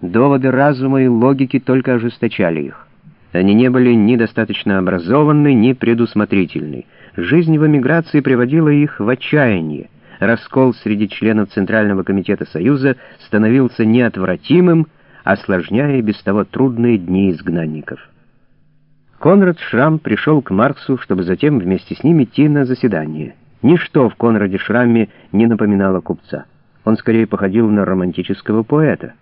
доводы разума и логики только ожесточали их. Они не были ни достаточно образованы, ни предусмотрительны. Жизнь в эмиграции приводила их в отчаяние. Раскол среди членов Центрального комитета Союза становился неотвратимым, осложняя без того трудные дни изгнанников. Конрад Шрам пришел к Марксу, чтобы затем вместе с ним идти на заседание. Ничто в Конраде Шрамме не напоминало купца. Он скорее походил на романтического поэта.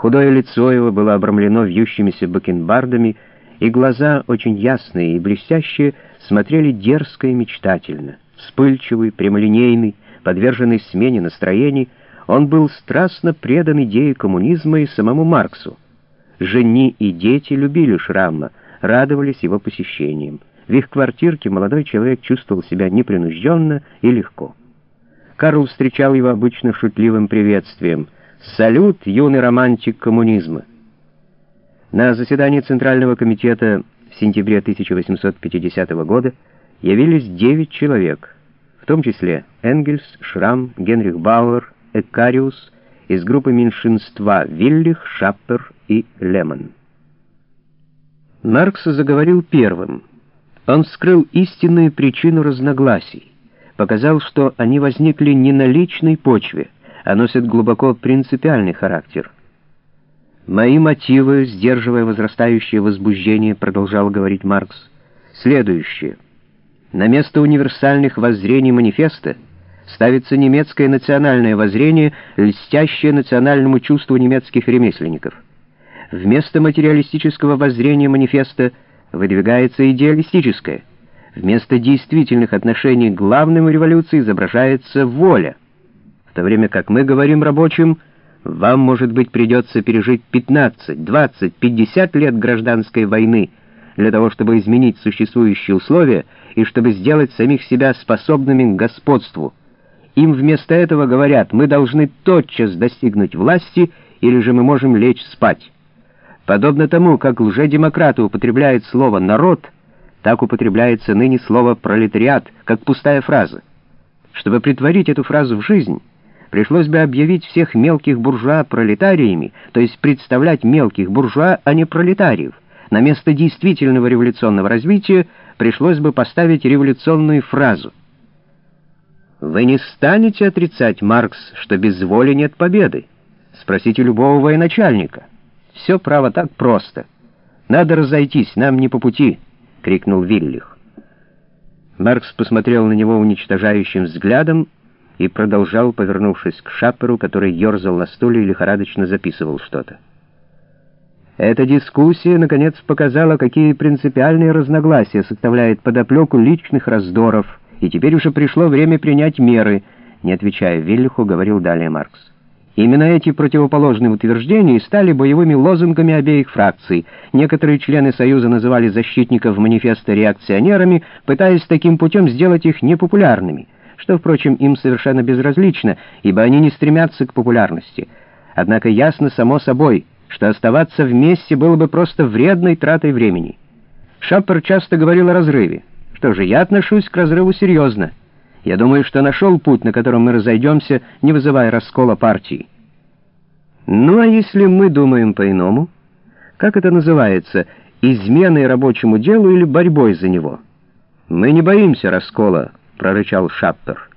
Худое лицо его было обрамлено вьющимися бакенбардами, и глаза, очень ясные и блестящие, смотрели дерзко и мечтательно. Вспыльчивый, прямолинейный, подверженный смене настроений, он был страстно предан идее коммунизма и самому Марксу. Жени и дети любили Шрамма, радовались его посещениям. В их квартирке молодой человек чувствовал себя непринужденно и легко. Карл встречал его обычно шутливым приветствием. «Салют, юный романтик коммунизма!» На заседании Центрального комитета в сентябре 1850 года явились девять человек, в том числе Энгельс, Шрам, Генрих Бауэр, Экариус, из группы меньшинства Виллих, Шаппер и Лемон. Маркс заговорил первым. Он вскрыл истинную причину разногласий, показал, что они возникли не на личной почве, а носят глубоко принципиальный характер. «Мои мотивы, сдерживая возрастающее возбуждение, продолжал говорить Маркс, следующие. На место универсальных воззрений манифеста ставится немецкое национальное воззрение, льстящее национальному чувству немецких ремесленников. Вместо материалистического воззрения манифеста выдвигается идеалистическое. Вместо действительных отношений главным революции изображается воля. То время как мы говорим рабочим, вам, может быть, придется пережить 15, 20, 50 лет гражданской войны для того, чтобы изменить существующие условия и чтобы сделать самих себя способными к господству. Им вместо этого говорят, мы должны тотчас достигнуть власти, или же мы можем лечь спать. Подобно тому, как лжедемократы употребляют слово «народ», так употребляется ныне слово «пролетариат», как пустая фраза. Чтобы притворить эту фразу в жизнь, пришлось бы объявить всех мелких буржуа пролетариями, то есть представлять мелких буржуа, а не пролетариев. На место действительного революционного развития пришлось бы поставить революционную фразу. Вы не станете отрицать, Маркс, что без воли нет победы. Спросите любого военачальника. Все право так просто. Надо разойтись, нам не по пути, — крикнул Виллих. Маркс посмотрел на него уничтожающим взглядом и продолжал, повернувшись к Шапперу, который ерзал на стуле и лихорадочно записывал что-то. Эта дискуссия, наконец, показала, какие принципиальные разногласия составляют подоплеку личных раздоров, и теперь уже пришло время принять меры, не отвечая Виллиху, говорил далее Маркс. Именно эти противоположные утверждения стали боевыми лозунгами обеих фракций. Некоторые члены Союза называли защитников манифеста реакционерами, пытаясь таким путем сделать их непопулярными, что, впрочем, им совершенно безразлично, ибо они не стремятся к популярности. Однако ясно само собой, что оставаться вместе было бы просто вредной тратой времени. Шаппер часто говорил о разрыве. Что же, я отношусь к разрыву серьезно. Я думаю, что нашел путь, на котором мы разойдемся, не вызывая раскола партии. Ну а если мы думаем по-иному? Как это называется? Изменой рабочему делу или борьбой за него? Мы не боимся раскола, прорычал Шаппер.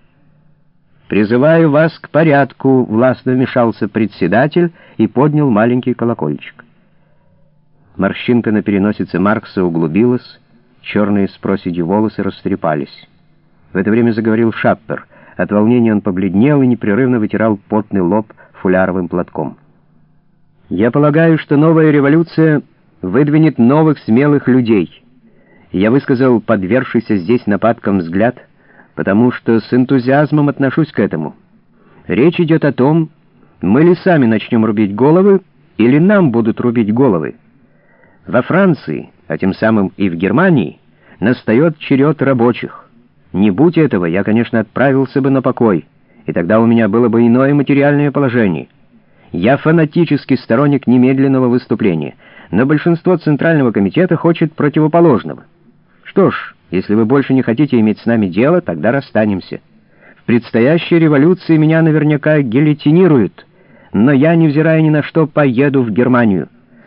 «Призываю вас к порядку», — властно вмешался председатель и поднял маленький колокольчик. Морщинка на переносице Маркса углубилась, черные с проседью волосы растрепались. В это время заговорил Шаппер. От волнения он побледнел и непрерывно вытирал потный лоб фуляровым платком. «Я полагаю, что новая революция выдвинет новых смелых людей. Я высказал подвергшийся здесь нападкам взгляд, потому что с энтузиазмом отношусь к этому. Речь идет о том, мы ли сами начнем рубить головы, или нам будут рубить головы. Во Франции, а тем самым и в Германии, настает черед рабочих. Не будь этого, я, конечно, отправился бы на покой, и тогда у меня было бы иное материальное положение. Я фанатический сторонник немедленного выступления, но большинство Центрального комитета хочет противоположного. Что ж, если вы больше не хотите иметь с нами дело, тогда расстанемся. В предстоящей революции меня наверняка гильотинируют, но я, невзирая ни на что, поеду в Германию».